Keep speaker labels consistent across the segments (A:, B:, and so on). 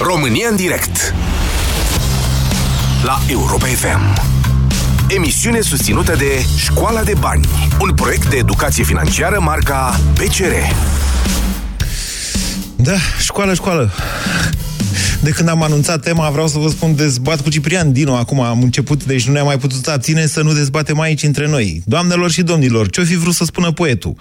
A: România în direct La Europa FM Emisiune susținută de Școala de Bani Un proiect de educație financiară marca PCR
B: Da, școală, școală de când am anunțat tema, vreau să vă spun, dezbat cu Ciprian Dino. Acum am început, deci nu ne-am mai putut abține să nu dezbatem aici între noi. Doamnelor și domnilor, ce-o fi vrut să spună poetul?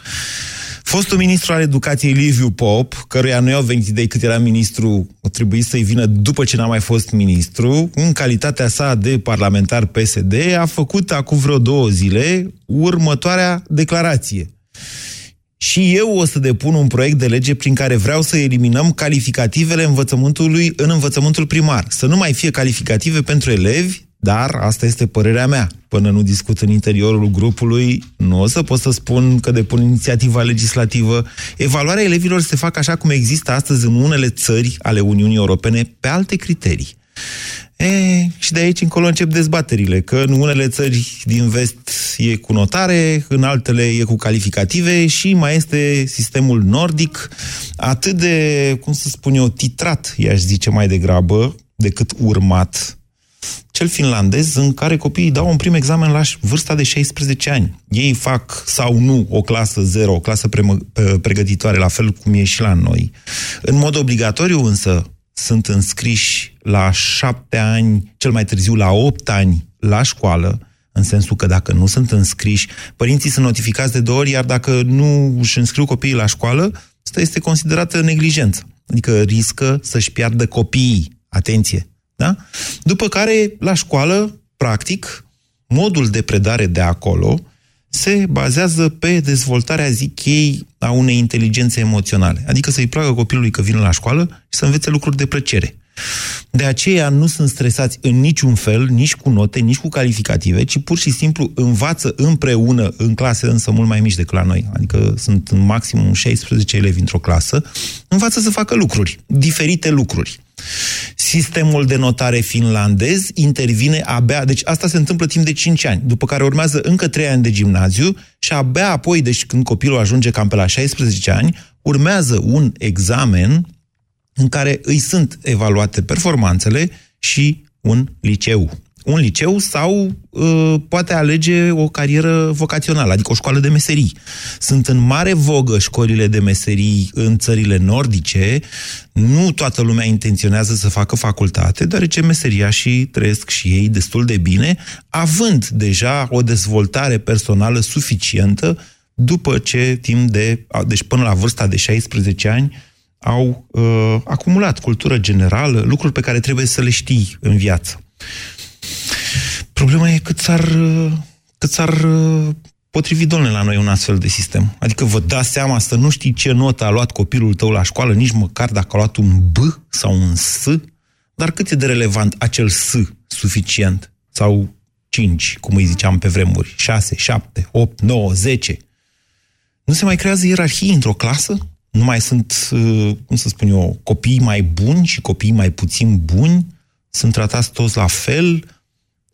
B: Fostul ministru al educației Liviu Pop, căruia nu i-au venit idei cât era ministru, o trebuie să-i vină după ce n-a mai fost ministru, în calitatea sa de parlamentar PSD, a făcut acum vreo două zile următoarea declarație. Și eu o să depun un proiect de lege prin care vreau să eliminăm calificativele învățământului în învățământul primar. Să nu mai fie calificative pentru elevi, dar asta este părerea mea. Până nu discut în interiorul grupului, nu o să pot să spun că depun inițiativa legislativă. Evaluarea elevilor se fac așa cum există astăzi în unele țări ale Uniunii Europene, pe alte criterii. E, și de aici încolo încep dezbaterile, că în unele țări din vest e cu notare, în altele e cu calificative și mai este sistemul nordic, atât de, cum să spun eu, titrat, i-aș zice mai degrabă, decât urmat, cel finlandez, în care copiii dau un prim examen la vârsta de 16 ani. Ei fac sau nu o clasă zero, o clasă pre- pregătitoare, la fel cum e și la noi. În mod obligatoriu, însă, sunt înscriși la șapte ani, cel mai târziu la opt ani, la școală, în sensul că dacă nu sunt înscriși, părinții sunt notificați de două ori, iar dacă nu își înscriu copiii la școală, asta este considerată neglijență. Adică riscă să-și piardă copiii. Atenție! Da? După care, la școală, practic, modul de predare de acolo se bazează pe dezvoltarea, zic ei, a unei inteligențe emoționale. Adică să-i placă copilului că vine la școală și să învețe lucruri de plăcere. De aceea nu sunt stresați în niciun fel, nici cu note, nici cu calificative, ci pur și simplu învață împreună, în clase însă mult mai mici decât la noi, adică sunt în maximum 16 elevi într-o clasă, învață să facă lucruri, diferite lucruri. Sistemul de notare finlandez intervine abia, deci asta se întâmplă timp de 5 ani, după care urmează încă 3 ani de gimnaziu și abia apoi, deci când copilul ajunge cam pe la 16 ani, urmează un examen în care îi sunt evaluate performanțele și un liceu. Un liceu sau uh, poate alege o carieră vocațională, adică o școală de meserii. Sunt în mare vogă școlile de meserii în țările nordice. Nu toată lumea intenționează să facă facultate, deoarece meseria și trăiesc și ei destul de bine, având deja o dezvoltare personală suficientă după ce timp de, deci până la vârsta de 16 ani, au uh, acumulat cultură generală, lucruri pe care trebuie să le știi în viață. Problema e cât s-ar, uh, cât s-ar uh, potrivi, domnule, la noi un astfel de sistem. Adică vă dați seama să nu știi ce notă a luat copilul tău la școală, nici măcar dacă a luat un B sau un S, dar cât e de relevant acel S suficient? Sau 5, cum îi ziceam pe vremuri, 6, 7, 8, 9, 10. Nu se mai creează ierarhii într-o clasă? nu mai sunt, uh, cum să spun eu, copii mai buni și copii mai puțin buni, sunt tratați toți la fel,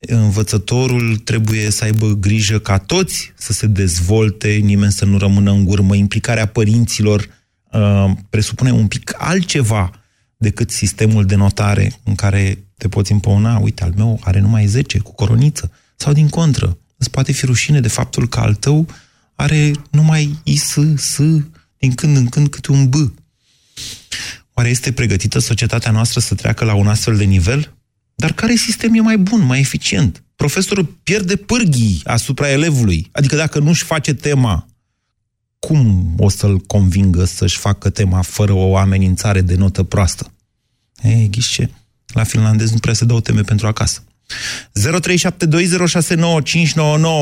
B: învățătorul trebuie să aibă grijă ca toți să se dezvolte, nimeni să nu rămână în urmă. Implicarea părinților uh, presupune un pic altceva decât sistemul de notare în care te poți împăuna, uite, al meu are numai 10 cu coroniță. Sau din contră, îți poate fi rușine de faptul că al tău are numai IS, S, din când în când câte un B. Oare este pregătită societatea noastră să treacă la un astfel de nivel? Dar care sistem e mai bun, mai eficient? Profesorul pierde pârghii asupra elevului. Adică dacă nu-și face tema, cum o să-l convingă să-și facă tema fără o amenințare de notă proastă? Ei, ghișce, la finlandez nu prea se dau teme pentru acasă.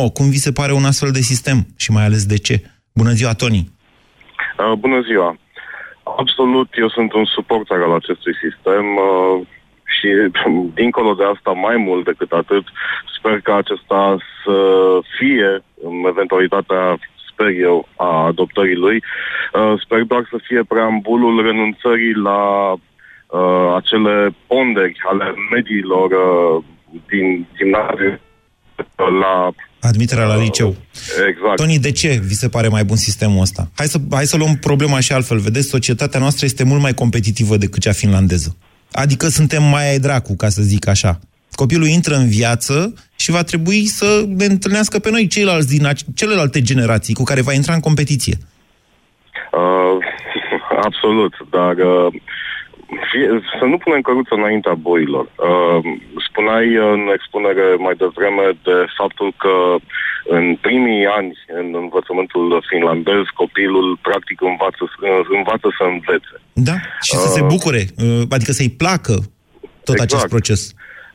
B: 0372069599, cum vi se pare un astfel de sistem? Și mai ales de ce? Bună ziua, Tony!
C: Uh, bună ziua! Absolut, eu sunt un suporter al acestui sistem uh, și, dincolo de asta, mai mult decât atât, sper că acesta să fie, în eventualitatea sper eu, a adoptării lui. Uh, sper doar să fie preambulul renunțării la uh, acele ponderi ale mediilor uh, din gimnaziu la
B: Admiterea la liceu.
C: Exact.
B: Tony, de ce vi se pare mai bun sistemul ăsta? Hai să, hai să luăm problema și altfel. Vedeți, societatea noastră este mult mai competitivă decât cea finlandeză. Adică suntem mai ai dracu, ca să zic așa. Copilul intră în viață și va trebui să ne întâlnească pe noi ceilalți din celelalte generații cu care va intra în competiție.
C: Uh, absolut, dar uh, fie, să nu punem căruță înaintea boilor. Uh, spuneai în expunere mai devreme de faptul că în primii ani în învățământul finlandez copilul practic învață, învață să învețe.
B: Da, și să uh, se bucure, uh, adică să-i placă tot exact. acest proces.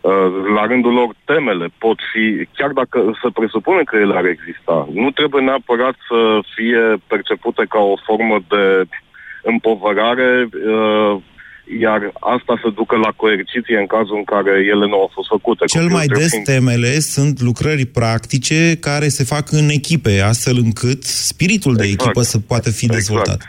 C: Uh, la rândul lor, temele pot fi, chiar dacă se presupune că ele ar exista, nu trebuie neapărat să fie percepute ca o formă de împovărare uh, iar asta să ducă la coerciție în cazul în care ele nu au fost făcute.
B: Cel mai des fiind... temele sunt lucrări practice care se fac în echipe, astfel încât spiritul exact. de echipă să poată fi exact. dezvoltat.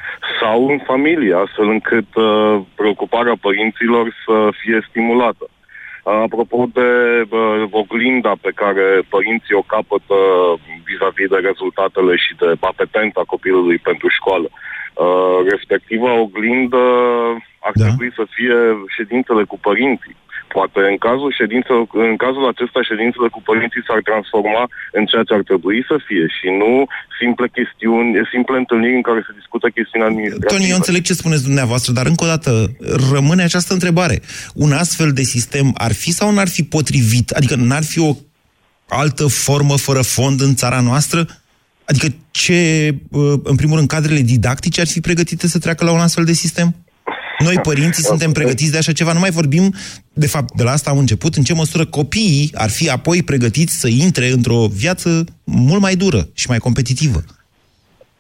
C: Sau în familie, astfel încât uh, preocuparea părinților să fie stimulată. Uh, apropo de uh, oglinda pe care părinții o capătă vis-a-vis de rezultatele și de apetenta copilului pentru școală. Uh, respectiva oglindă ar da. trebui să fie ședințele cu părinții. Poate în cazul, ședințelor, în cazul acesta ședințele cu părinții s-ar transforma în ceea ce ar trebui să fie și nu simple chestiuni, simple întâlniri în care se discută chestiuni administrative.
B: Tony, eu înțeleg ce spuneți dumneavoastră, dar încă o dată rămâne această întrebare. Un astfel de sistem ar fi sau n-ar fi potrivit? Adică n-ar fi o altă formă fără fond în țara noastră? Adică ce, în primul rând, cadrele didactice ar fi pregătite să treacă la un astfel de sistem? Noi, părinții, suntem pregătiți de așa ceva. Nu mai vorbim, de fapt, de la asta am început, în ce măsură copiii ar fi apoi pregătiți să intre într-o viață mult mai dură și mai competitivă.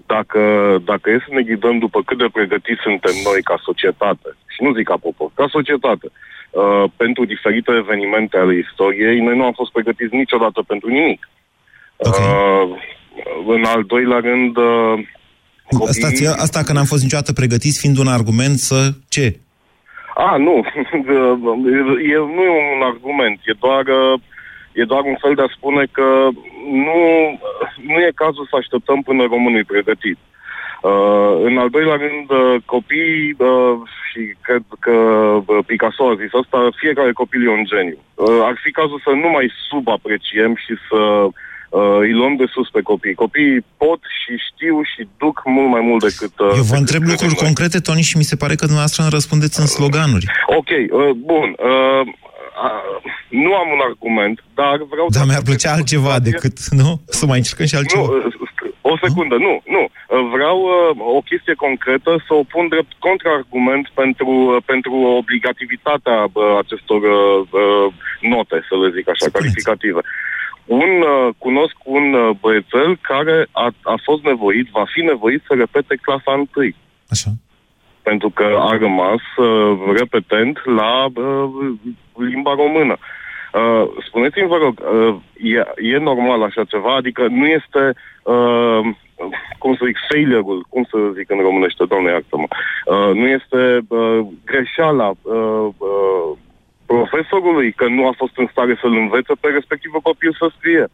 C: Dacă, dacă e să ne ghidăm după cât de pregătiți suntem noi ca societate, și nu zic ca popor, ca societate, uh, pentru diferite evenimente ale istoriei, noi nu am fost pregătiți niciodată pentru nimic. Okay. Uh, în al doilea rând, uh,
B: Copiii... Stați, asta că n-am fost niciodată pregătiți fiind un argument să ce?
C: A, nu. e, nu e un argument. E doar, e doar un fel de a spune că nu, nu e cazul să așteptăm până românul e pregătit. Uh, în al doilea rând, uh, copiii, uh, și cred că uh, Picasso a zis asta, fiecare copil e un geniu. Uh, ar fi cazul să nu mai subapreciem și să uh, îi luăm de sus pe copii. Copiii pot și știu și duc mult mai mult decât... Uh,
B: Eu vă întreb lucruri noi. concrete, Toni, și mi se pare că dumneavoastră îmi răspundeți în sloganuri.
C: Ok, uh, bun. Uh, uh, nu am un argument, dar vreau...
B: Dar mi-ar plăcea altceva decât, nu? Să mai încercăm și altceva. Nu,
C: uh, o secundă, nu, nu. Uh, vreau uh, o chestie concretă să o pun drept contraargument pentru, uh, pentru obligativitatea uh, acestor uh, uh, note, să le zic așa, Spuneți. calificative un, uh, cunosc un uh, băiețel care a, a fost nevoit, va fi nevoit să repete clasa întâi.
B: Așa.
C: Pentru că a rămas uh, repetent la uh, limba română. Uh, spuneți-mi, vă rog, uh, e, e normal așa ceva? Adică nu este, uh, cum să zic, failure-ul, cum să zic în românește, doamne, iartă-mă, uh, nu este uh, greșeala uh, uh, profesorului că nu a fost în stare să-l învețe pe respectivul copil să scrie.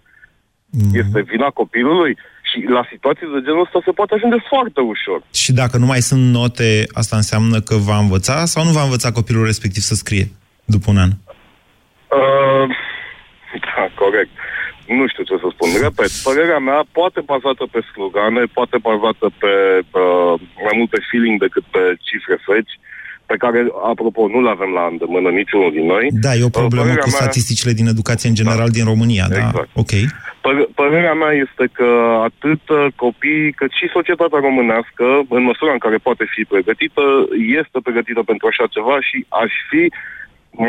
C: Mm. Este vina copilului și la situații de genul ăsta se poate ajunge foarte ușor.
B: Și dacă nu mai sunt note, asta înseamnă că va învăța sau nu va învăța copilul respectiv să scrie după un an?
C: Uh, da, corect. Nu știu ce să spun. Repet, părerea mea poate bazată pe slogane, poate bazată pe uh, mai multe feeling decât pe cifre feci. Uh, pe care, apropo, nu le avem la îndemână niciunul din noi.
B: Da, e o problemă Părerea cu mea... statisticile din educație în general da. din România, da? exact. da? Ok.
C: Pă- părerea mea este că atât uh, copiii cât și societatea românească, în măsura în care poate fi pregătită, este pregătită pentru așa ceva și aș fi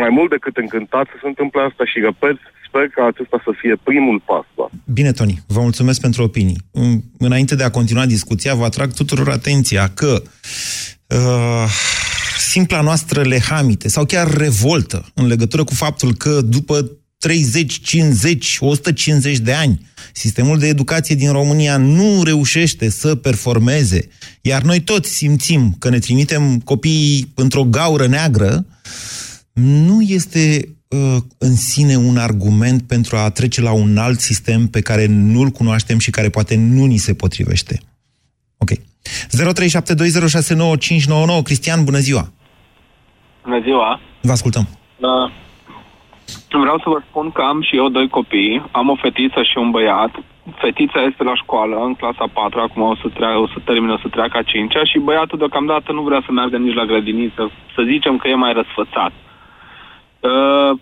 C: mai mult decât încântat să se întâmple asta și, repet, sper că acesta să fie primul pas. Da.
B: Bine, Toni, vă mulțumesc pentru opinii. Înainte de a continua discuția, vă atrag tuturor atenția că uh, simpla noastră lehamite sau chiar revoltă în legătură cu faptul că după 30, 50, 150 de ani, sistemul de educație din România nu reușește să performeze, iar noi toți simțim că ne trimitem copiii într-o gaură neagră, nu este uh, în sine un argument pentru a trece la un alt sistem pe care nu-l cunoaștem și care poate nu ni se potrivește. Ok. 0372069599 Cristian, bună ziua!
D: Bună ziua!
B: Vă ascultăm.
D: Uh, vreau să vă spun că am și eu doi copii. Am o fetiță și un băiat. Fetița este la școală, în clasa 4, acum o să, treacă, o să termină, o să treacă a 5 și băiatul deocamdată nu vrea să meargă nici la grădiniță. Să zicem că e mai răsfățat. Uh,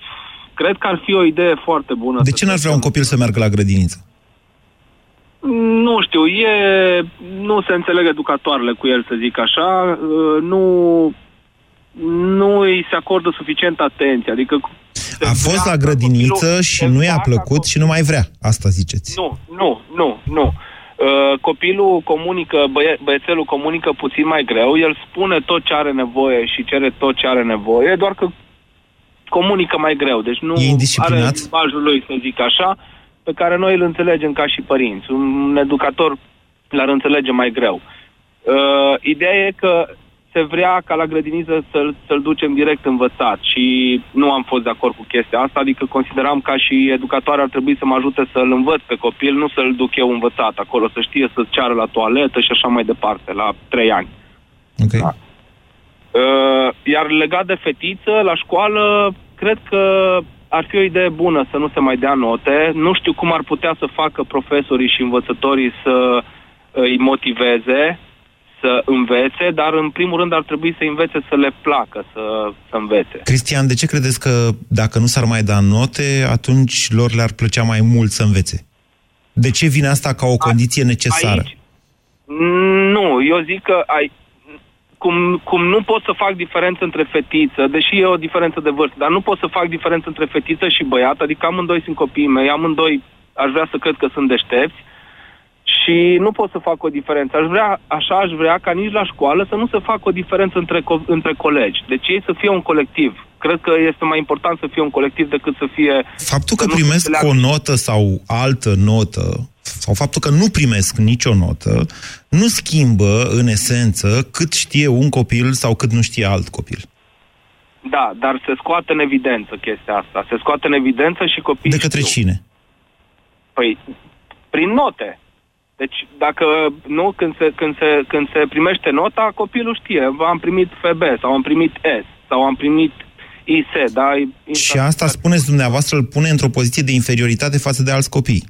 D: cred că ar fi o idee foarte bună.
B: De ce n-ar vrea un copil să meargă la grădiniță?
D: Nu știu, e, nu se înțeleg educatoarele cu el, să zic așa, uh, nu, nu îi se acordă suficient atenție, adică...
B: A fost la grădiniță copilul, și nu i-a plăcut și nu mai vrea, asta ziceți.
D: Nu, nu, nu, nu. Uh, copilul comunică, băie, băiețelul comunică puțin mai greu, el spune tot ce are nevoie și cere tot ce are nevoie, doar că comunică mai greu, deci nu
B: e are
D: limbajul lui, să zic așa, pe care noi îl înțelegem ca și părinți. Un educator l-ar înțelege mai greu. Uh, ideea e că se vrea ca la grădiniță să-l, să-l ducem direct învățat și nu am fost de acord cu chestia asta, adică consideram ca și educator ar trebui să mă ajute să-l învăț pe copil, nu să-l duc eu învățat acolo, să știe să ceară la toaletă și așa mai departe, la trei ani.
B: Okay. Da.
D: Uh, iar legat de fetiță, la școală, cred că ar fi o idee bună să nu se mai dea note. Nu știu cum ar putea să facă profesorii și învățătorii să îi motiveze, să învețe, dar în primul rând ar trebui să învețe să le placă să, să învețe.
B: Cristian, de ce credeți că dacă nu s-ar mai da note, atunci lor le-ar plăcea mai mult să învețe? De ce vine asta ca o condiție necesară? Aici,
D: nu, eu zic că ai, cum, cum nu pot să fac diferență între fetiță, deși e o diferență de vârstă, dar nu pot să fac diferență între fetiță și băiat, adică amândoi sunt copiii mei, amândoi aș vrea să cred că sunt deștepți și nu pot să fac o diferență. Aș vrea, așa aș vrea ca nici la școală să nu se facă o diferență între, co- între colegi. Deci ei să fie un colectiv. Cred că este mai important să fie un colectiv decât să fie...
B: Faptul că primesc o notă sau altă notă sau faptul că nu primesc nicio notă, nu schimbă, în esență, cât știe un copil sau cât nu știe alt copil.
D: Da, dar se scoate în evidență chestia asta. Se scoate în evidență și copiii
B: De către
D: știu.
B: cine?
D: Păi, prin note. Deci, dacă nu, când se, când, se, când se primește nota, copilul știe, am primit FB sau am primit S sau am primit IS, da?
B: Și asta, spuneți dumneavoastră, îl pune într-o poziție de inferioritate față de alți copii.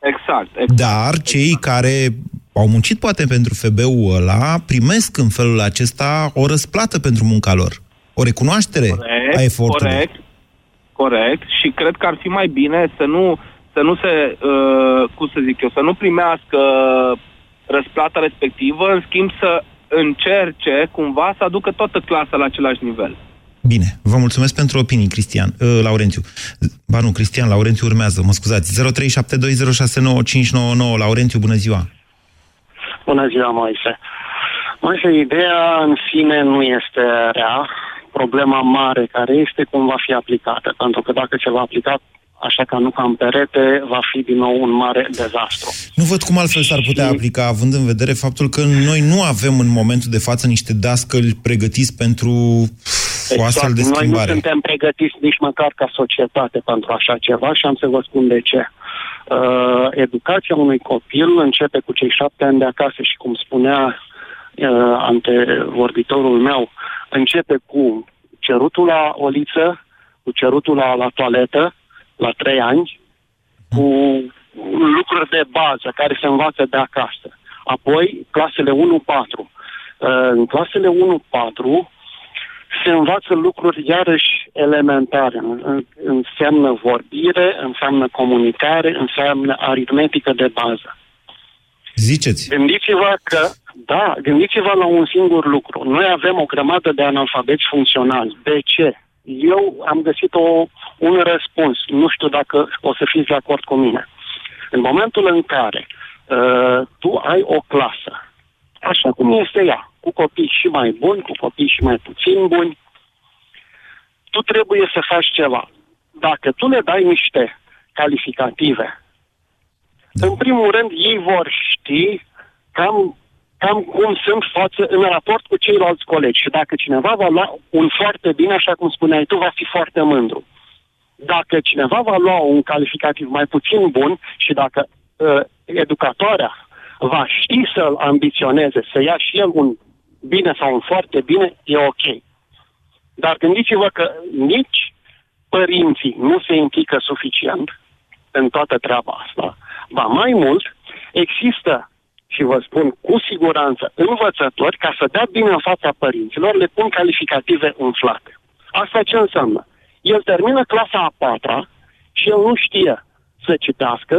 D: Exact, exact.
B: Dar cei exact. care au muncit poate pentru FB-ul ăla primesc în felul acesta o răsplată pentru munca lor. O recunoaștere corect, a efortului.
D: Corect, corect. Și cred că ar fi mai bine să nu, să nu se, uh, cum să zic eu, să nu primească răsplata respectivă, în schimb să încerce cumva să aducă toată clasa la același nivel.
B: Bine, vă mulțumesc pentru opinii, Cristian, uh, Laurențiu. Ba nu, Cristian, Laurențiu urmează, mă scuzați. 0372069599, Laurențiu, bună ziua!
E: Bună ziua, Moise. Moise, ideea în sine nu este rea. Problema mare care este cum va fi aplicată, pentru că dacă se va aplica așa ca nu ca în perete, va fi din nou un mare dezastru.
B: Nu văd cum altfel s-ar putea și... aplica, având în vedere faptul că noi nu avem în momentul de față niște dascăli pregătiți pentru exact. o astfel de schimbare.
E: Noi nu suntem pregătiți nici măcar ca societate pentru așa ceva și am să vă spun de ce. Uh, educația unui copil începe cu cei șapte ani de acasă și cum spunea uh, antevorbitorul meu, începe cu cerutul la oliță, cu cerutul la, la toaletă, la trei ani, cu lucruri de bază care se învață de acasă. Apoi, clasele 1-4. Uh, în clasele 1-4 se învață lucruri iarăși elementare. Înseamnă vorbire, înseamnă comunicare, înseamnă aritmetică de bază.
B: Ziceți.
E: Gândiți-vă că, da, gândiți-vă la un singur lucru. Noi avem o grămadă de analfabeti funcționali. De ce? Eu am găsit o, un răspuns. Nu știu dacă o să fiți de acord cu mine. În momentul în care uh, tu ai o clasă, așa cum este ea, cu copii și mai buni, cu copii și mai puțin buni, tu trebuie să faci ceva. Dacă tu le dai niște calificative, da. în primul rând ei vor ști cam, cam cum sunt față în raport cu ceilalți colegi. Și dacă cineva va lua un foarte bine, așa cum spuneai tu, va fi foarte mândru. Dacă cineva va lua un calificativ mai puțin bun și dacă uh, educatoarea va ști să-l ambiționeze, să ia și el un bine sau un foarte bine, e ok. Dar gândiți-vă că nici părinții nu se implică suficient în toată treaba asta. Ba mai mult, există, și vă spun cu siguranță, învățători, ca să dea bine în fața părinților, le pun calificative umflate. Asta ce înseamnă? El termină clasa a patra și el nu știe să citească,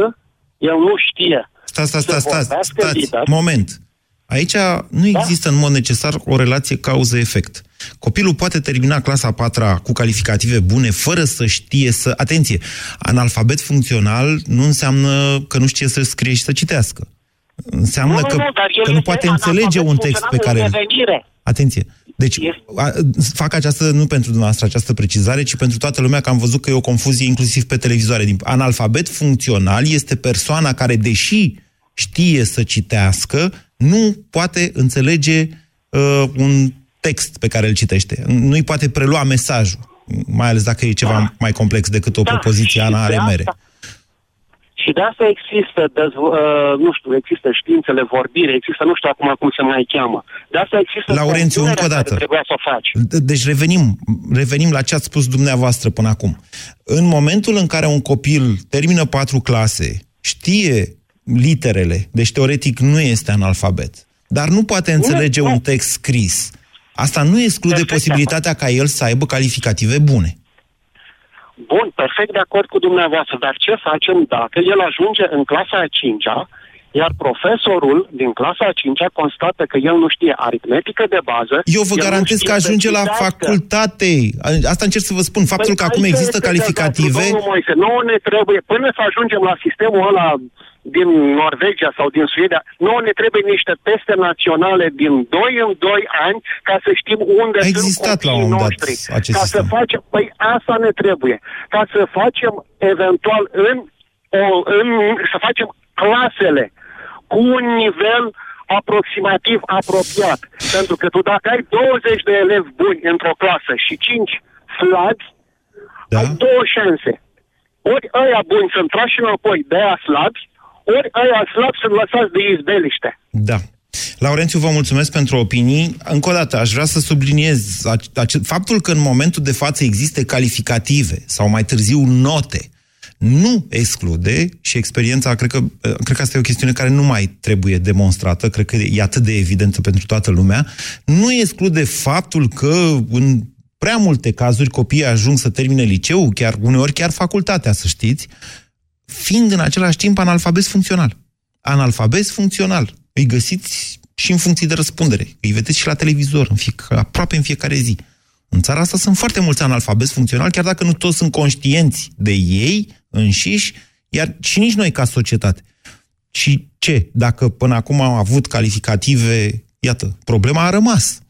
E: el nu știe
B: Stați, stați, stați, stați, stați, moment. Aici nu da? există în mod necesar o relație cauză-efect. Copilul poate termina clasa a patra cu calificative bune fără să știe să... Atenție! Analfabet funcțional nu înseamnă că nu știe să scrie și să citească. Înseamnă
E: nu,
B: că,
E: nu, dar
B: că nu poate înțelege un text pe care... Atenție! Deci, a, fac această, nu pentru dumneavoastră această precizare, ci pentru toată lumea, că am văzut că e o confuzie inclusiv pe televizoare. Analfabet funcțional este persoana care, deși știe să citească, nu poate înțelege uh, un text pe care îl citește. Nu-i poate prelua mesajul, mai ales dacă e ceva da. mai complex decât o da. propoziție Ana are mere.
E: Și de asta există, dezv- uh, nu știu, există științele vorbire, există, nu știu acum cum se mai cheamă. De asta există
B: Laurențiu, încă o dată.
E: Trebuia să o faci.
B: Deci revenim, revenim la ce ați spus dumneavoastră până acum. În momentul în care un copil termină patru clase, știe literele, deci teoretic nu este analfabet, dar nu poate înțelege nu, un text scris. Asta nu exclude Perfect posibilitatea ca el să aibă calificative bune.
E: Bun, perfect de acord cu dumneavoastră, dar ce facem dacă el ajunge în clasa a 5 iar profesorul din clasa a 5 constată că el nu știe aritmetică de bază.
B: Eu vă garantez că ajunge la facultate. Asta încerc să vă spun. Faptul păi că acum există calificative...
E: Domnul Moise, nouă ne trebuie, până să ajungem la sistemul ăla din Norvegia sau din Suedia, nouă ne trebuie niște teste naționale din 2 în 2 ani ca să știm unde
B: A
E: sunt
B: copiii
E: la noștri.
B: acest
E: ca
B: sistem.
E: să facem, păi asta ne trebuie. Ca să facem eventual în, o, în să facem clasele cu un nivel aproximativ apropiat. Pentru că tu dacă ai 20 de elevi buni într-o clasă și 5 slabi, da. ai două șanse. Ori ăia buni sunt trași înapoi de aia slabi, ori ăia slabi sunt lăsați de izbeliște.
B: Da. Laurențiu, vă mulțumesc pentru opinii. Încă o dată, aș vrea să subliniez faptul că în momentul de față există calificative sau mai târziu note nu exclude, și experiența, cred că, cred că asta e o chestiune care nu mai trebuie demonstrată, cred că e atât de evidentă pentru toată lumea, nu exclude faptul că în prea multe cazuri copiii ajung să termine liceu, chiar uneori chiar facultatea, să știți, fiind în același timp analfabet funcțional. Analfabet funcțional. Îi găsiți și în funcție de răspundere. Îi vedeți și la televizor, în fie, aproape în fiecare zi. În țara asta sunt foarte mulți analfabeti funcționali, chiar dacă nu toți sunt conștienți de ei înșiși, iar și nici noi ca societate. Și ce? Dacă până acum am avut calificative, iată, problema a rămas.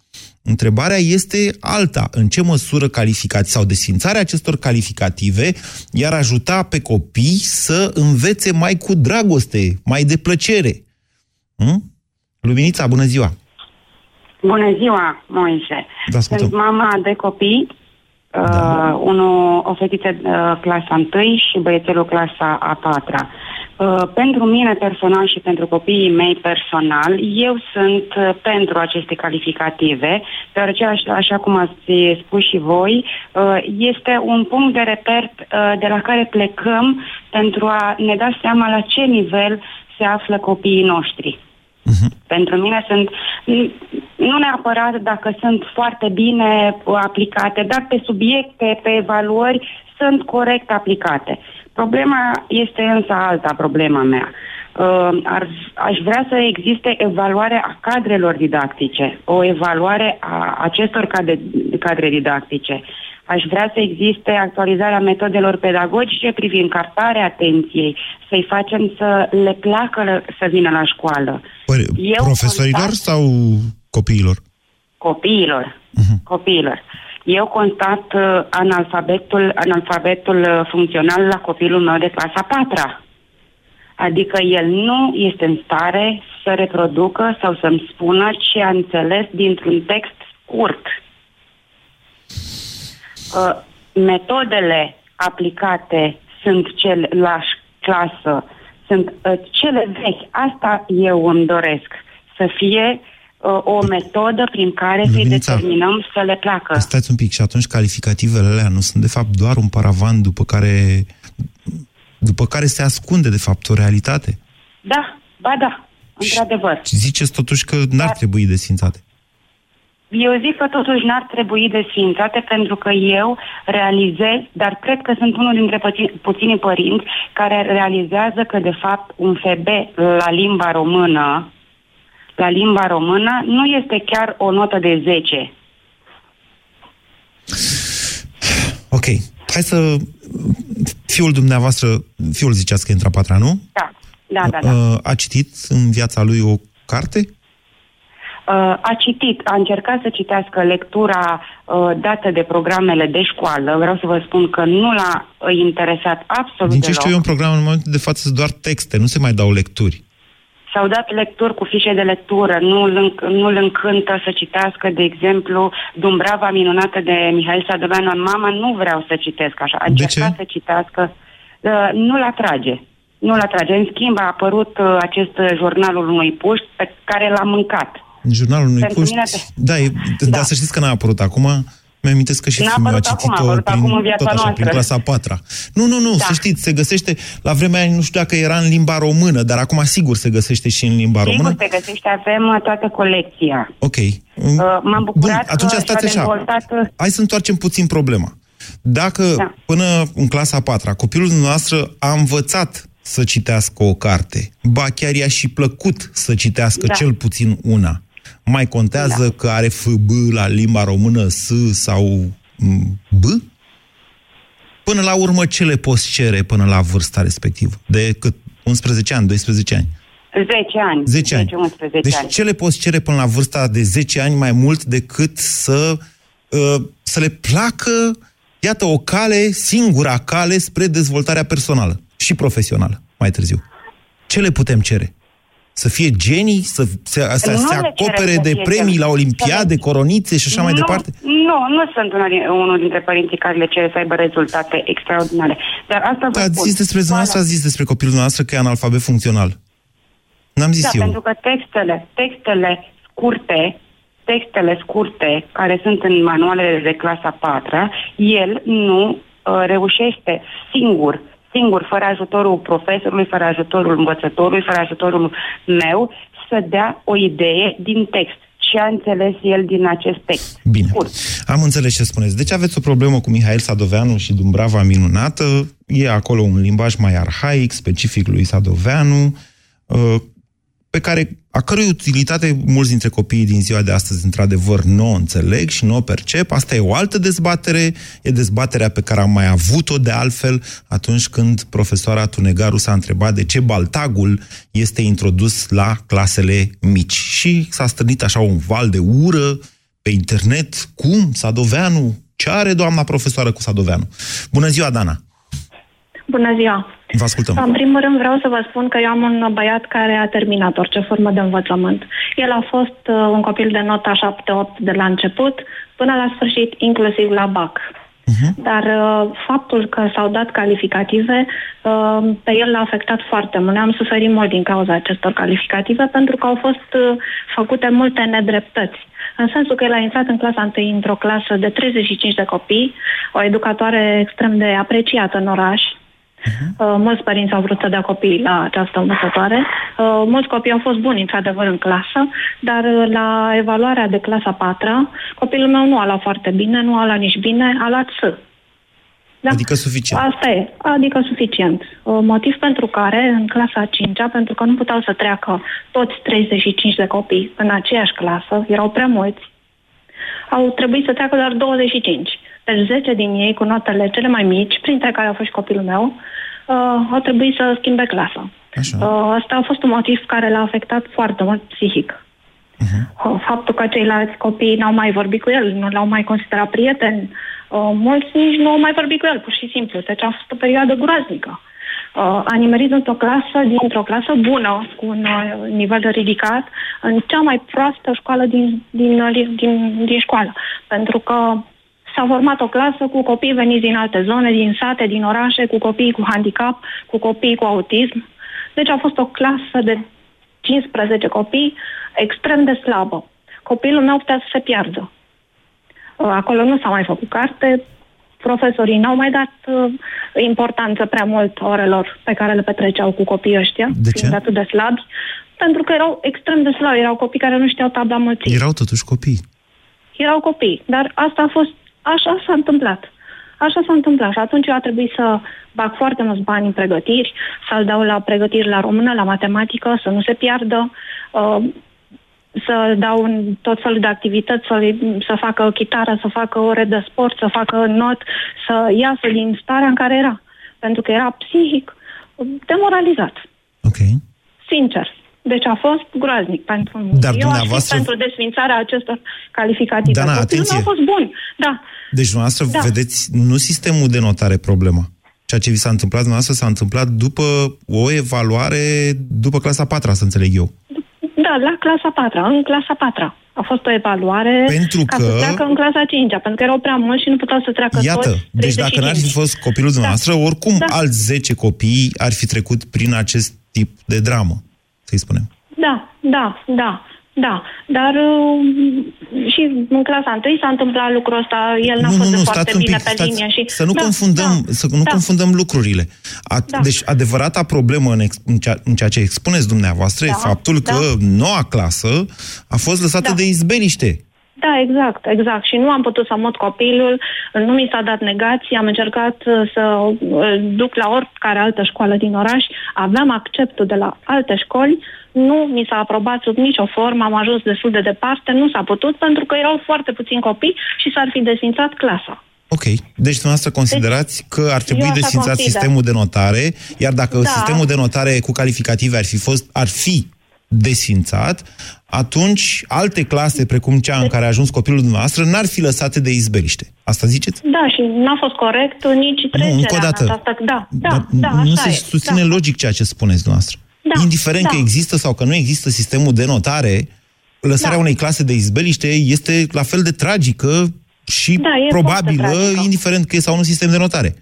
B: Întrebarea este alta. În ce măsură calificați sau desfințarea acestor calificative i-ar ajuta pe copii să învețe mai cu dragoste, mai de plăcere? Hm? Luminița, bună ziua!
F: Bună ziua, Moise.
B: Da,
F: Sunt mama de copii, da. uh, unul, o fetiță uh, clasa 1 și băiețelul clasa a 4 uh, pentru mine personal și pentru copiii mei personal, eu sunt uh, pentru aceste calificative, deoarece, așa, așa cum ați spus și voi, uh, este un punct de reper uh, de la care plecăm pentru a ne da seama la ce nivel se află copiii noștri. Uh-huh. Pentru mine sunt, nu neapărat dacă sunt foarte bine aplicate, dar pe subiecte, pe evaluări, sunt corect aplicate. Problema este însă alta, problema mea. Uh, ar, aș vrea să existe evaluare a cadrelor didactice, o evaluare a acestor cadre, cadre didactice. Aș vrea să existe actualizarea metodelor pedagogice privind cartarea atenției, să-i facem să le placă să vină la școală.
B: Păi, Eu profesorilor constat... sau copiilor?
F: Copiilor. Uh-huh. Copiilor. Eu constat uh, analfabetul, analfabetul uh, funcțional la copilul meu de clasa 4 Adică el nu este în stare să reproducă sau să-mi spună ce a înțeles dintr-un text scurt. Uh, metodele aplicate sunt cele la clasă, sunt uh, cele vechi. Asta eu îmi doresc, să fie uh, o metodă prin care să-i
B: Luminița.
F: determinăm să le placă.
B: Stați un pic și atunci calificativele alea nu sunt de fapt doar un paravan după care, după care se ascunde de fapt o realitate?
F: Da, ba da, într-adevăr.
B: Și ziceți totuși că n-ar
F: Da.
B: trebui desfințate.
F: Eu zic că totuși n-ar trebui desfințate pentru că eu realizez, dar cred că sunt unul dintre puțini, puținii părinți care realizează că de fapt un FB la limba română la limba română nu este chiar o notă de 10.
B: Ok. Hai să... Fiul dumneavoastră, fiul ziceați că e într-a patra, nu?
F: Da, da, da. da.
B: Uh, A citit în viața lui o carte?
F: Uh, a citit, a încercat să citească lectura uh, dată de programele de școală. Vreau să vă spun că nu l-a uh, interesat absolut
B: Din ce
F: deloc.
B: știu eu, în program, în momentul de față, sunt doar texte, nu se mai dau lecturi.
F: S-au dat lecturi cu fișe de lectură, nu-l, înc- nu-l încântă să citească, de exemplu, Dumbrava minunată de Mihail Sadoveanu în Mama, nu vreau să citesc așa. A
B: De
F: încercat
B: ce?
F: să citească, uh, nu-l atrage. Nu-l atrage. În schimb, a apărut uh, acest uh, jurnalul unui puști pe care l-a mâncat.
B: În jurnalul unui
F: Pentru
B: puști...
F: mine te-
B: Da, e, da,
F: Da.
B: să știți că n-a apărut acum. Mi-amintesc că și
F: N-a
B: fiul meu a
F: apărut acum, a
B: citit-o
F: apărut
B: prin,
F: acum în viața
B: tot așa,
F: noastră.
B: prin clasa a patra. Nu, nu, nu,
F: Da.
B: să știți, se găsește, la vremea aia nu știu dacă era în limba română, dar acum sigur se găsește și în limba
F: Sigur,
B: română.
F: se găsește, avem uh, toată colecția.
B: Ok.
F: m-am bucurat
B: Bun, atunci
F: că
B: stați
F: și-a
B: așa.
F: dezvoltat, uh,
B: Hai să întoarcem puțin problema. Dacă
F: Da.
B: până în clasa a patra copilul noastră a învățat să citească o carte, ba chiar i-a și plăcut să citească
F: Da.
B: cel puțin una, mai contează
F: Da.
B: că are FB la limba română, S sau m, B? Până la urmă, ce le poți cere până la vârsta respectivă? De cât? 11 ani, 12 ani?
F: 10 ani.
B: 10 ani.
F: 11
B: deci
F: ani.
B: ce le poți cere până la vârsta de 10 ani mai mult decât să, uh, să le placă, iată, o cale, singura cale spre dezvoltarea personală și profesională mai târziu? Ce le putem cere? Să fie genii, să se, să
F: Nu
B: se
F: le cerem
B: acopere
F: să
B: de
F: fie
B: premii
F: genii.
B: la olimpiade,
F: Să le-
B: coronițe și așa mai
F: nu,
B: departe?
F: Nu, nu sunt una din, unul dintre părinții care le cere să aibă rezultate extraordinare. Dar asta vă
B: Ați
F: spun.
B: zis despre dumneavoastră,
F: Școala-
B: ați zis despre copilul noastră că e analfabet funcțional. N-am zis
F: Da,
B: eu.
F: pentru că textele, textele scurte, textele scurte care sunt în manualele de clasa 4 el nu uh, reușește singur, singur, fără ajutorul profesorului, fără ajutorul învățătorului, fără ajutorul meu, să dea o idee din text. Ce a înțeles el din acest text?
B: Bine,
F: Scurt.
B: am înțeles ce spuneți. Deci aveți o problemă cu Mihail Sadoveanu și Dumbrava minunată. E acolo un limbaj mai arhaic, specific lui Sadoveanu, uh, pe care, a cărui utilitate mulți dintre copiii din ziua de astăzi, într-adevăr, nu o înțeleg și nu o percep. Asta e o altă dezbatere, e dezbaterea pe care am mai avut-o de altfel atunci când profesoara Tunegaru s-a întrebat de ce baltagul este introdus la clasele mici. Și s-a strânit așa un val de ură pe internet. Cum? Sadoveanu? Ce are doamna profesoară cu Sadoveanu? Bună ziua, Dana!
G: Bună ziua!
B: Vă ascultăm.
G: În primul rând vreau să vă spun că eu am un băiat care a terminat orice formă de învățământ. El a fost uh, un copil de nota 7-8 de la început până la sfârșit, inclusiv la BAC.
B: Uh-huh.
G: Dar uh, faptul că s-au dat calificative, uh, pe el l-a afectat foarte mult. Am suferit mult din cauza acestor calificative pentru că au fost uh, făcute multe nedreptăți. În sensul că el a intrat în clasa întâi într-o clasă de 35 de copii, o educatoare extrem de apreciată în oraș, Uh, mulți părinți au vrut să dea copiii la această învățătoare. Uh, mulți copii au fost buni, într-adevăr, în clasă, dar uh, la evaluarea de clasa 4 copilul meu nu a luat foarte bine, nu a luat nici bine, a luat S. Da?
B: Adică suficient.
G: Asta e, adică suficient. Uh, Motiv pentru care, în clasa 5 pentru că nu puteau să treacă toți 35 de copii în aceeași clasă, erau prea mulți, au trebuit să treacă doar 25. Deci 10 din ei cu notele cele mai mici, printre care a fost și copilul meu, uh, au trebuit să schimbe clasa.
B: Așa.
G: Uh, asta a fost un motiv care l-a afectat foarte mult psihic. Uh, Faptul că ceilalți copii n-au mai vorbit cu el, nu l-au mai considerat prieten, uh, mulți nici nu au mai vorbit cu el, pur și simplu. Deci a fost o perioadă groaznică. Uh, a nimerit într-o clasă, dintr-o clasă bună, cu un uh, nivel ridicat, în cea mai proastă școală din, din, din, din școală. Pentru că s-a format o clasă cu copii veniți din alte zone, din sate, din orașe, cu copii cu handicap, cu copii cu autism. Deci a fost o clasă de 15 copii extrem de slabă. copilul meu putea să se piardă. Uh, acolo nu s-a mai făcut carte, profesorii n-au mai dat uh, importanță prea mult orelor pe care le petreceau cu copiii ăștia,
B: De ce?
G: fiind atât de slabi, pentru că erau extrem de slabi, erau copii care nu știau tabla mulții.
B: Erau totuși copii.
G: Erau copii, dar asta a fost, așa s-a întâmplat. Așa s-a întâmplat și atunci eu a trebuit să bag foarte mulți bani în pregătiri, să-l dau la pregătiri la română, la matematică, să nu se piardă, uh, să dau în tot felul de activități, să, să facă chitară, să facă ore de sport, să facă not, să iasă din starea în care era. Pentru că era psihic demoralizat,
B: Ok.
G: sincer. Deci a fost groaznic pentru
B: Dar
G: eu aș
B: dumneavoastră-
G: fi pentru desfințarea acestor calificative.
B: Dana,
G: Copilul
B: atenție.
G: meu a fost bun, da.
B: Deci dumneavoastră
G: Da.
B: vedeți, nu sistemul de notare problema. Ceea ce vi s-a întâmplat dumneavoastră s-a întâmplat după o evaluare, după clasa 4 să înțeleg eu.
G: Da, la clasa 4 în clasa 4 A fost o evaluare
B: Pentru
G: ca
B: că-
G: să treacă în clasa 5 pentru că erau prea mulți și nu puteau să treacă
B: Iată,
G: toți
B: deci dacă n-ar fi
G: 35.
B: fost copilul dumneavoastră, oricum
G: Da.
B: alți 10 copii ar fi trecut prin acest tip de dramă, să-i spunem.
G: Da, da, da, da. Dar uh, și în clasa 1 s-a întâmplat lucrul ăsta, el n-a
B: nu,
G: fost
B: nu,
G: de
B: nu,
G: foarte
B: stați un
G: bine
B: pic,
G: pe
B: stați,
G: linie. Și...
B: să nu
G: da,
B: confundăm,
G: da,
B: să nu
G: da.
B: confundăm lucrurile. A,
G: Da.
B: Deci adevărata problemă în, ex, în, ceea, în ceea ce expuneți dumneavoastră
G: Da,
B: e faptul
G: da.
B: că noua clasă a fost lăsată
G: Da.
B: de izbeliște.
G: Da, exact, exact. Și nu am putut să mut copilul, nu mi s-a dat negație, am încercat uh, să îl duc la oricare altă școală din oraș, aveam acceptul de la alte școli, nu mi s-a aprobat sub nicio formă, am ajuns destul de departe, nu s-a putut pentru că erau foarte puțini copii și s-ar fi desfințat clasa.
B: Ok. Deci dumneavoastră considerați că ar trebui
G: eu așa
B: desfințat
G: consider.
B: sistemul de notare, iar dacă
G: Da.
B: sistemul de notare cu calificative ar fi fost, ar fi desfințat, atunci alte clase, precum cea în care a ajuns copilul dumneavoastră, n-ar fi lăsate de izbeliște. Asta ziceți?
G: Da, și n-a fost corect nici trecerea.
B: nu, încă o dată.
G: în această... Da, da,
B: Dar
G: da,
B: nu
G: așa
B: se
G: e.
B: susține
G: da.
B: logic ceea ce spuneți dumneavoastră.
G: Da,
B: Indiferent
G: da.
B: că există sau că nu există sistemul de notare, lăsarea
G: Da.
B: unei clase de izbeliște este la fel de tragică și
G: Da, e
B: probabilă,
G: foarte tragică.
B: indiferent că e sau nu sistem de notare.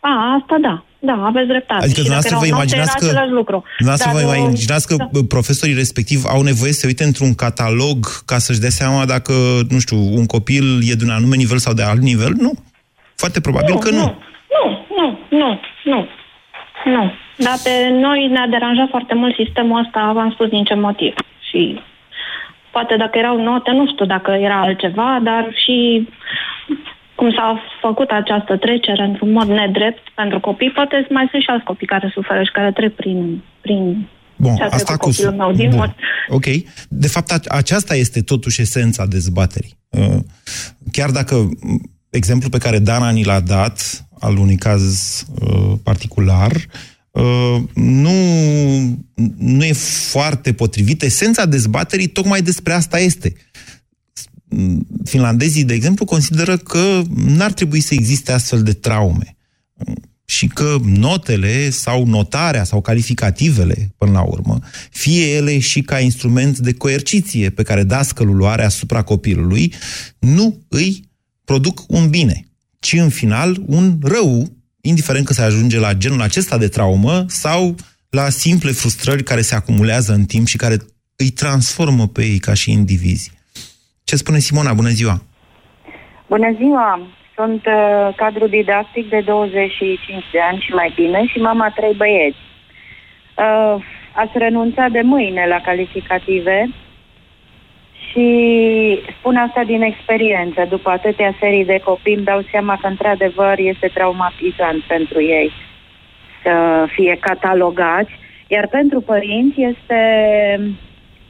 G: A, asta da, da, aveți dreptate.
B: Adică
G: și dacă
B: dumneavoastră vă
G: erau note,
B: imaginați
G: era
B: că,
G: același lucru.
B: dumneavoastră
G: Dar,
B: vă
G: uh,
B: imaginați că
G: da.
B: profesorii respectiv au nevoie să se uite într-un catalog ca să-și dea seama dacă, nu știu, un copil e de un anume nivel sau de alt nivel? Nu. Foarte probabil că nu.
G: Nu, nu, nu, nu, nu. Dar pe noi ne-a deranjat foarte mult sistemul ăsta, v-am spus din ce motiv. Și poate dacă erau note, nu știu dacă era altceva, dar și cum s-a făcut această trecere într-un mod nedrept pentru copii, poate mai sunt și alți copii care suferă și care trec prin, prin
B: Bun,
G: ce a
B: asta
G: trecut
B: cu...
G: copilul meu din
B: Bun.
G: mod.
B: Ok. De fapt, a- aceasta este totuși esența dezbaterii. Uh, Chiar dacă m, exemplul pe care Dana ni l-a dat, al unui caz uh, particular, uh, nu, nu e foarte potrivit. Esența dezbaterii tocmai despre asta este. Finlandezii, de exemplu, consideră că n-ar trebui să existe astfel de traume și că notele sau notarea sau calificativele, până la urmă, fie ele și ca instrument de coerciție pe care dascălul o are asupra copilului, nu îi produc un bine, ci în final un rău, indiferent că se ajunge la genul acesta de traumă sau la simple frustrări care se acumulează în timp și care îi transformă pe ei ca și indivizi. Ce spune Simona? Bună ziua!
H: Bună ziua! Sunt uh, cadru didactic de 25 de ani și mai bine și mama trei băieți. Uh, ați renunțat de mâine la calificative și spun asta din experiență. După atâtea serii de copii îmi dau seama că într-adevăr este traumatizant pentru ei să fie catalogați, iar pentru părinți este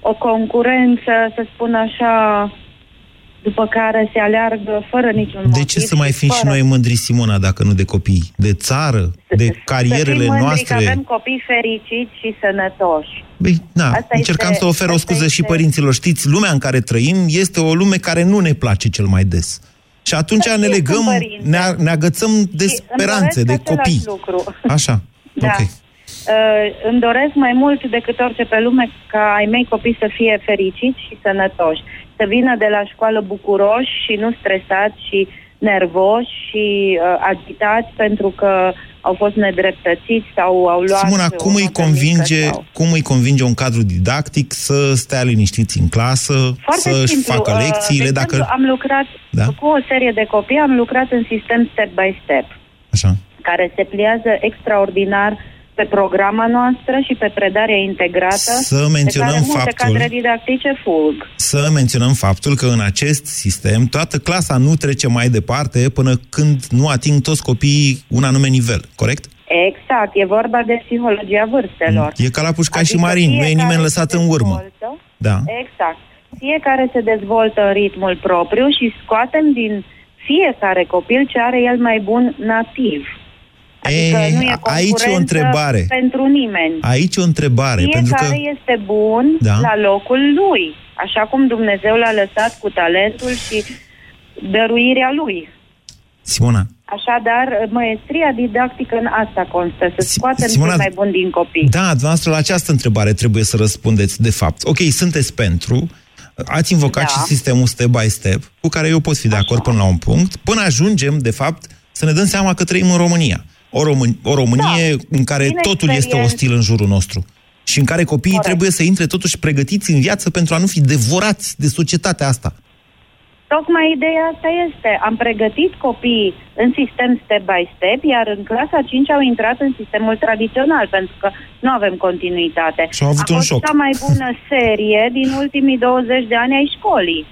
H: o concurență, să spun așa, după care se aleargă fără niciun motiv.
B: De ce să mai
H: și
B: fim și
H: fără
B: noi mândri, Simona, dacă nu de copii? De țară? De
H: să
B: carierele
H: fim mândri
B: noastre?
H: că avem copii fericiți și sănătoși.
B: Băi, na,
H: Asta
B: încercam
H: este-
B: să ofer o
H: asta
B: scuză și
H: este-
B: părinților. Știți, lumea în care trăim este o lume care nu ne place cel mai des. Și atunci
H: Dar și
B: ne
H: eu
B: legăm,
H: sunt părinte.
B: ne, ne agățăm de
H: Și îmi
B: speranțe, de
H: doresc același
B: copii.
H: Lucru.
B: Așa,
H: Da.
B: ok.
H: Uh, îmi doresc mai mult decât orice pe lume ca ai mei copii să fie fericiți și sănătoși. Să vină de la școală bucuroși și nu stresați și nervoși și uh, agitați pentru că au fost nedreptățiți sau au luat...
B: Simona,
H: o
B: cum îi,
H: notă
B: convinge,
H: mică sau...
B: cum îi convinge un cadru didactic să stea liniștiți în clasă,
H: Foarte
B: să-și
H: simplu.
B: facă
H: uh,
B: lecțiile,
H: de
B: dacă...
H: exemplu, am lucrat
B: Da.
H: cu o serie de copii, am lucrat în sistem step by step,
B: Așa.
H: care se pliază extraordinar pe programa noastră și pe predarea integrată,
B: Să menționăm
H: pe care multe
B: faptul-
H: cadre didactice fug.
B: Să menționăm faptul că în acest sistem toată clasa nu trece mai departe până când nu ating toți copiii un anume nivel, corect?
H: Exact, e vorba de psihologia vârstelor.
B: E ca la pușca și
H: Adică
B: marini, nu e
H: fiecare
B: nimeni
H: se
B: lăsat în urmă.
H: dezvoltă.
B: Da.
H: Exact. Fiecare se dezvoltă în ritmul propriu și scoatem din fiecare copil ce are el mai bun nativ. Adică
B: E,
H: nu e
B: aici e o
H: concurență
B: întrebare.
H: pentru nimeni.
B: Aici e o întrebare, pentru
H: Fiecare
B: că...
H: este bun
B: Da.
H: la locul lui, așa cum Dumnezeu l-a lăsat cu talentul și dăruirea lui.
B: Simona,
H: Așadar, maestria didactică în asta constă, să
B: Si-
H: scoatem
B: Simona,
H: cel mai bun din copii.
B: Da, dumneavoastră la această întrebare trebuie să răspundeți de fapt. Ok, sunteți pentru, ați invocat
H: Da.
B: și sistemul step by step, cu care eu pot fi de acord
H: Așa.
B: până la un punct, până ajungem, de fapt, să ne dăm seama că trăim în România. O, Român- o Românie
H: Da.
B: în care
H: Din
B: totul este
H: experiență.
B: ostil în jurul nostru. Și în care copiii
H: Corect.
B: trebuie să intre totuși pregătiți în viață pentru a nu fi devorați de societatea asta.
H: Tocmai ideea asta este. Am pregătit copiii în sistem step by step, iar în clasa 5 au intrat în sistemul tradițional, pentru că nu avem continuitate.
B: Și au avut
H: A
B: un
H: fost
B: șoc.
H: cea mai bună serie din ultimii 20 de ani ai școlii.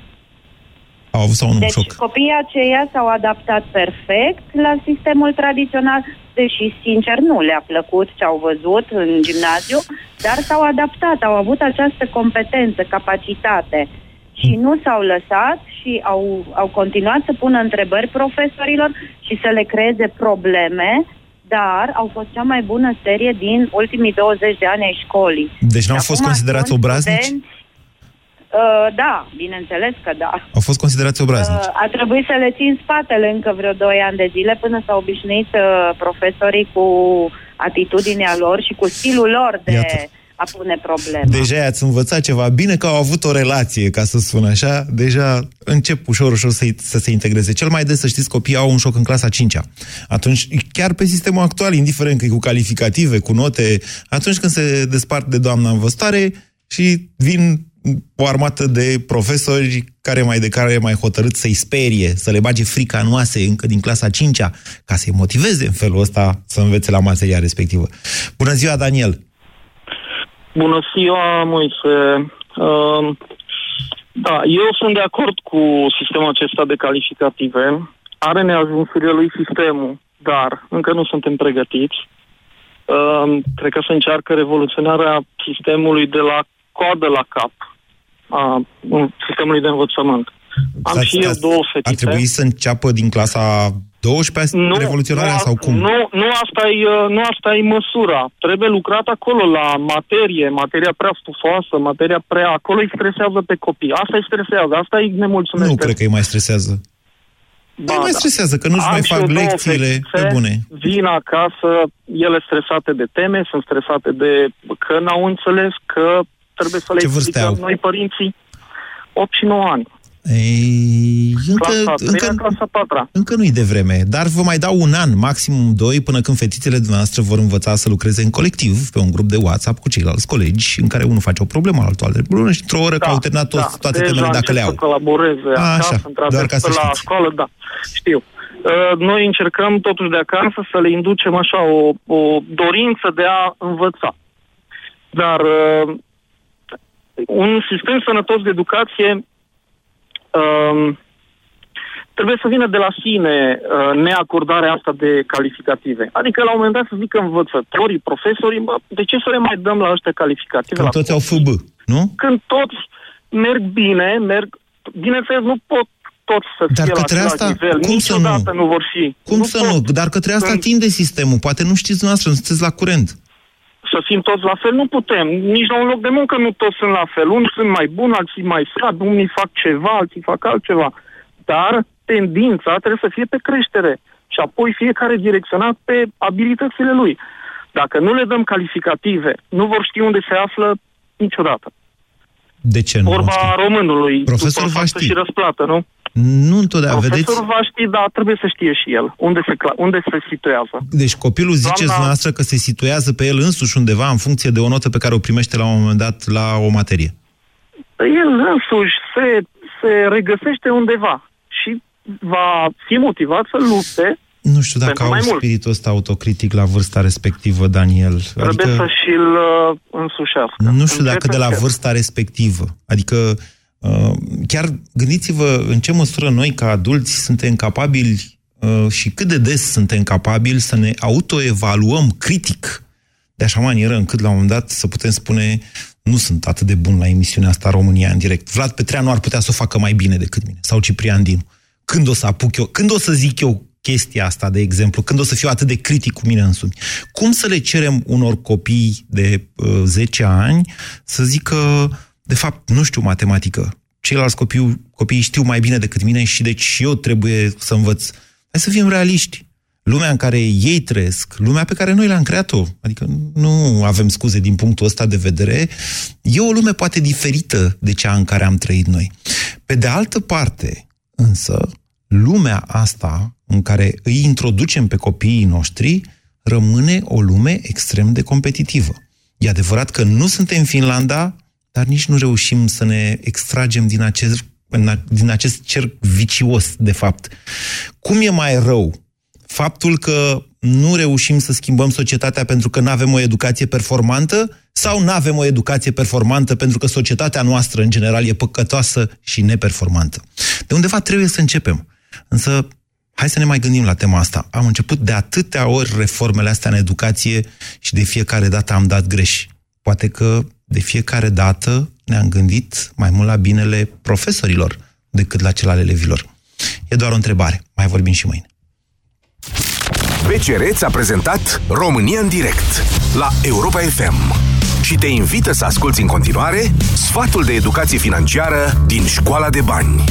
B: Au avut sau nu un
H: Deci
B: șoc?
H: copiii aceia s-au adaptat perfect la sistemul tradițional, deși, sincer, nu le-a plăcut ce au văzut în gimnaziu, dar s-au adaptat, au avut această competență, capacitate și nu s-au lăsat și au, au continuat să pună întrebări profesorilor și să le creeze probleme, dar au fost cea mai bună serie din ultimii 20 de ani ai școlii.
B: Deci n-au
H: Și
B: fost
H: acum
B: considerați
H: sunt
B: obraznici?
H: studenți- Uh, da, bineînțeles că da.
B: Au fost considerați obraznici.
H: Uh, a trebuit să le țin spatele încă vreo 2 ani de zile până s-au obișnuit uh, profesorii cu atitudinea lor și cu stilul lor de
B: Iată.
H: a pune probleme.
B: Deja i-ați învățat ceva. Bine că au avut o relație, ca să spun așa. Deja încep ușor, ușor să, să se integreze. Cel mai des, să știți, copiii au un șoc în clasa 5 -a. Atunci, chiar pe sistemul actual, indiferent că e cu calificative, cu note, atunci când se despart de doamna învățătoare și vin o armată de profesori care mai de care mai hotărât să-i sperie, să le bage frica în oase încă din clasa 5 -a, ca să-i motiveze în felul ăsta să învețe la materia respectivă. Bună ziua, Daniel!
I: Bună ziua, Moise. Uh, da, eu sunt de acord cu sistemul acesta de calificative. Are neajunsurile lui sistemul, dar încă nu suntem pregătiți. Uh, cred că se încearcă revoluționarea sistemului de la coadă la cap, a sistemului de învățământ. Am
B: Stați,
I: și eu
B: stați,
I: două
B: Ar
I: fetițe.
B: trebui să înceapă din clasa 12
I: Nu,
B: revoluționarea
I: nu,
B: sau cum?
I: Nu, nu, asta e, uh, nu asta e măsura. Trebuie lucrat acolo la materie, materia prea stufoasă, materia prea... Acolo îi stresează pe copii. Asta îi stresează, asta îi nemulțumește.
B: Nu cred că îi mai stresează.
I: Ba,
B: Nu mai
I: da.
B: stresează, că nu-și
I: Am
B: mai
I: și
B: fac
I: eu două
B: lecțiile
I: fetițe,
B: pe bune.
I: Vin acasă, ele stresate de teme, sunt stresate de că n-au înțeles că trebuie să le
B: Ce vârste
I: explicăm
B: au?
I: noi părinții 8 și 9 ani.
B: Ei, încă,
I: Clasa a treia,
B: încă,
I: clasa a patra.
B: încă nu-i devreme, dar vă mai dau un an, maximum doi, până când fetițele dumneavoastră vor învăța să lucreze în colectiv, pe un grup de WhatsApp cu ceilalți colegi, în care unul face o problemă, altul altă problemă și într-o oră că au terminat toți, toate
I: Deja
B: temele dacă
I: încep
B: le au.
I: să colaboreze
B: A,
I: acasă,
B: așa,
I: într-adevăr,
B: doar ca să
I: la
B: știți.
I: școală, da, știu. Uh, Noi încercăm totuși de acasă să le inducem așa o, o dorință de a învăța. Dar uh, un sistem sănătos de educație um, trebuie să vină de la sine uh, neacordarea asta de calificative. Adică la un moment dat să zică învățătorii, profesorii, bă, de ce să le mai dăm la ăștia calificative?
B: Când
I: la
B: toți au FB, nu?
I: când toți merg bine, merg... Bineînțeles, nu pot toți să
B: Dar
I: fie la
B: către
I: același
B: asta,
I: nivel.
B: cum să
I: Niciodată
B: nu?
I: nu vor fi.
B: Cum
I: nu
B: să
I: pot
B: nu? Dar către asta
I: Când-
B: tinde sistemul. Poate nu știți dumneavoastră, nu sunteți la curent.
I: Să fim toți la fel, nu putem. Nici la un loc de muncă nu toți sunt la fel. Unii sunt mai buni, alții mai slabi, unii fac ceva, alții fac altceva. Dar tendința trebuie să fie pe creștere. Și apoi fiecare direcționat pe abilitățile lui. Dacă nu le dăm calificative, nu vor ști unde se află niciodată.
B: De ce nu?
I: Vorba
B: asta?
I: românului.
B: Profesor
I: după
B: va
I: faptă
B: ști.
I: și răsplată, nu?
B: Nu întotdeauna,
I: Profesorul
B: vedeți?
I: va ști, dar trebuie să știe și el unde se, cla- unde se situează.
B: Deci copilul ziceți
I: Doamna-
B: dumneavoastră că se situează pe el însuși undeva în funcție de o notă pe care o primește la un moment dat la o materie.
I: El însuși se, se regăsește undeva și va fi motivat să lupte
B: Nu știu dacă
I: Pentru
B: au
I: mai mult.
B: spiritul ăsta autocritic la vârsta respectivă, Daniel.
I: Trebuie să și-l uh, însușească.
B: Nu știu dacă
I: Încet,
B: de la
I: încet.
B: vârsta respectivă. Adică, uh, chiar gândiți-vă în ce măsură noi, ca adulți, suntem capabili uh, și cât de des suntem capabili să ne autoevaluăm critic de așa manieră încât la un moment dat să putem spune nu sunt atât de bun la emisiunea asta România în direct. Vlad Petreanu ar putea să o facă mai bine decât mine. Sau Ciprian Dinu. Când o să apuc eu, când o să zic eu chestia asta, de exemplu, când o să fiu atât de critic cu mine însumi. Cum să le cerem unor copii de uh, 10 ani să zică, de fapt, nu știu matematică, ceilalți copii, copiii știu mai bine decât mine și deci și eu trebuie să învăț. Hai să fim realiști. Lumea în care ei trăiesc, lumea pe care noi le-am creat-o, adică nu avem scuze din punctul ăsta de vedere, e o lume poate diferită de cea în care am trăit noi. Pe de altă parte, însă, lumea asta în care îi introducem pe copiii noștri rămâne o lume extrem de competitivă. E adevărat că nu suntem Finlanda, dar nici nu reușim să ne extragem din acest, din acest cerc vicios, de fapt. Cum e mai rău? Faptul că nu reușim să schimbăm societatea pentru că nu avem o educație performantă sau nu avem o educație performantă pentru că societatea noastră, în general, e păcătoasă și neperformantă. De undeva trebuie să începem. Însă, hai să ne mai gândim la tema asta. Am început de atâtea ori reformele astea în educație și de fiecare dată am dat greș. Poate că de fiecare dată ne-am gândit mai mult la binele profesorilor decât la cel al elevilor. E doar o întrebare. Mai vorbim și mâine.
A: BCR ți-a prezentat România în direct la Europa FM și te invită să asculti în continuare sfatul de educație financiară din Școala de Bani.